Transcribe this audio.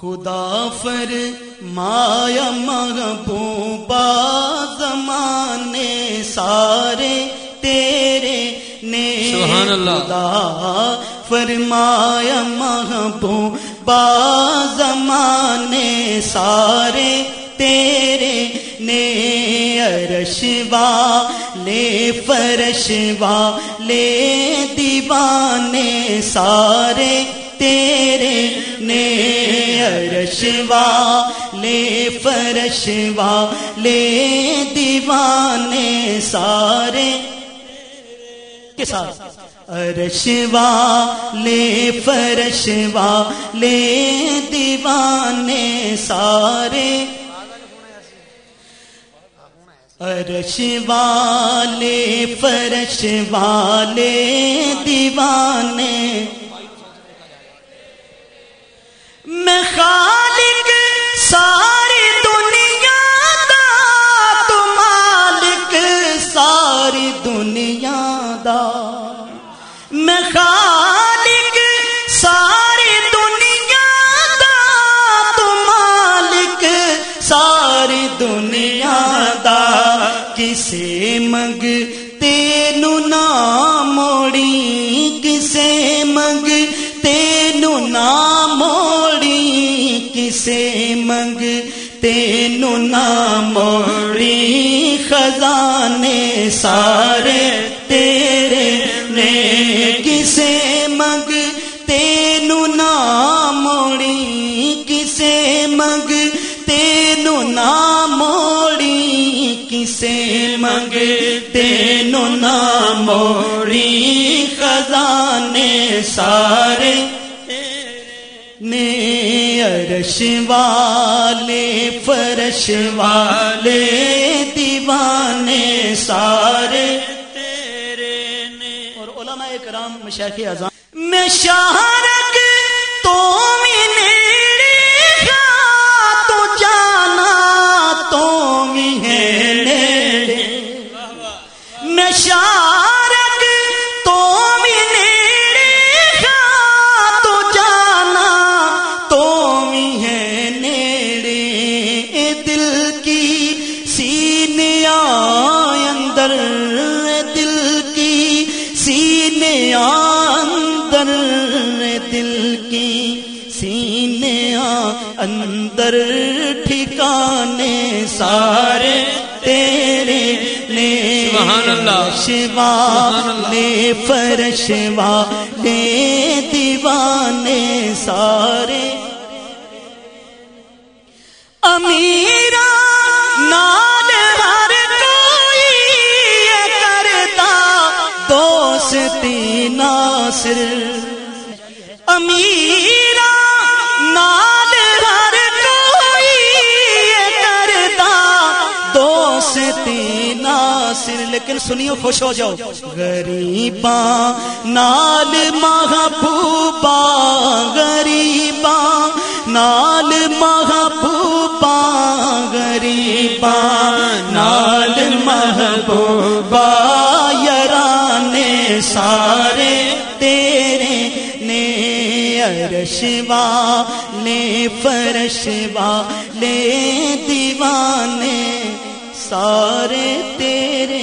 خدا فر مایا محبوبا زمانے سارے تیرے نے سبحان اللہ۔ خدا فرمایا محبوبا زمانے سارے تیرے نے ارشوا لے فرشوا لے دیوانے سارے تیرے نے ارشوا لے فرشوا لے دیوانے سارے۔ کے ساتھ؟ ارشوا لے فرشوا لے دیوانے سارے۔ ارش والے فرش والے دیوانے دنیا دا کسے منگ تینو نہ موڑی کسے منگ تینو نہ موڑی کسے منگ تینو نہ موڑی خزانے سارے کسے منگ تینو نہ خزانے سارے۔ نے والے، فرش والے، دیوانے سارے۔ تیرے نے اور علماء کرام مشاہد اعظم میں شہرک تو دل کی سینے اندر ٹھکانے سارے تیرے نے سبحان اللہ شوا لے فرشوا لے دیوانے سارے۔ امیرا ناصر امیرا نال ہر کوئی کرتا دوستی ناصر، لیکن سنیو خوش ہو جاؤ۔ غریباں نال محبوبا غریباں نال محبوبا سارے تیرے نے ارشوا لے فرشوا لے دیوانے سارے تیرے